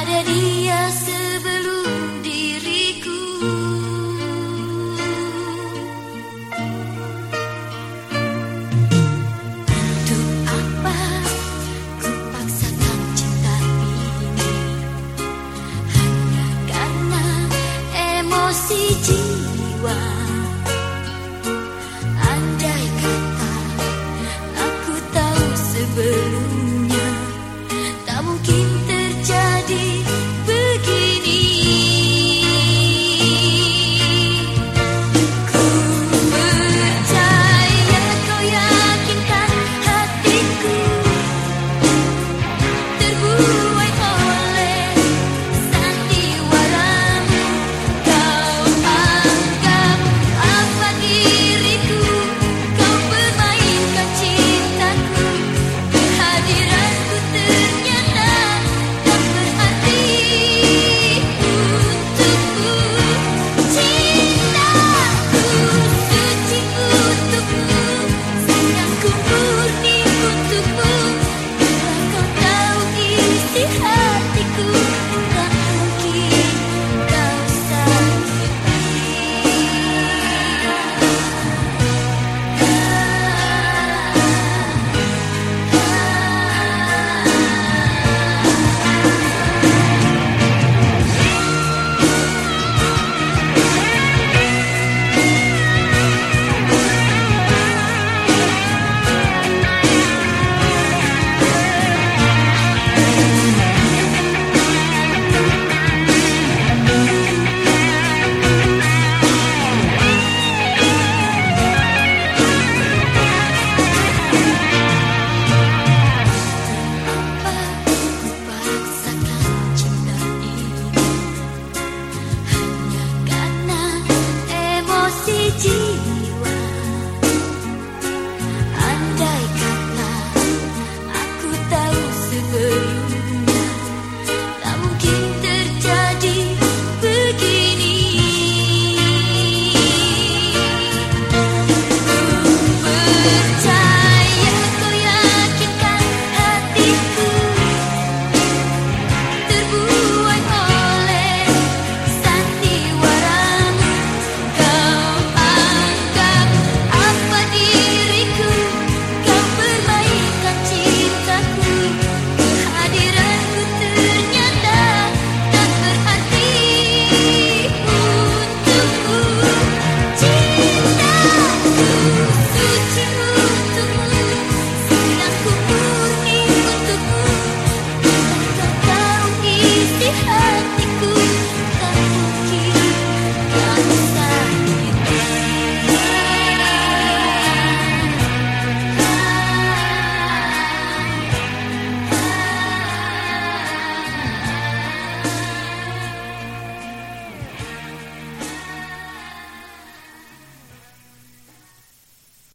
Ada dia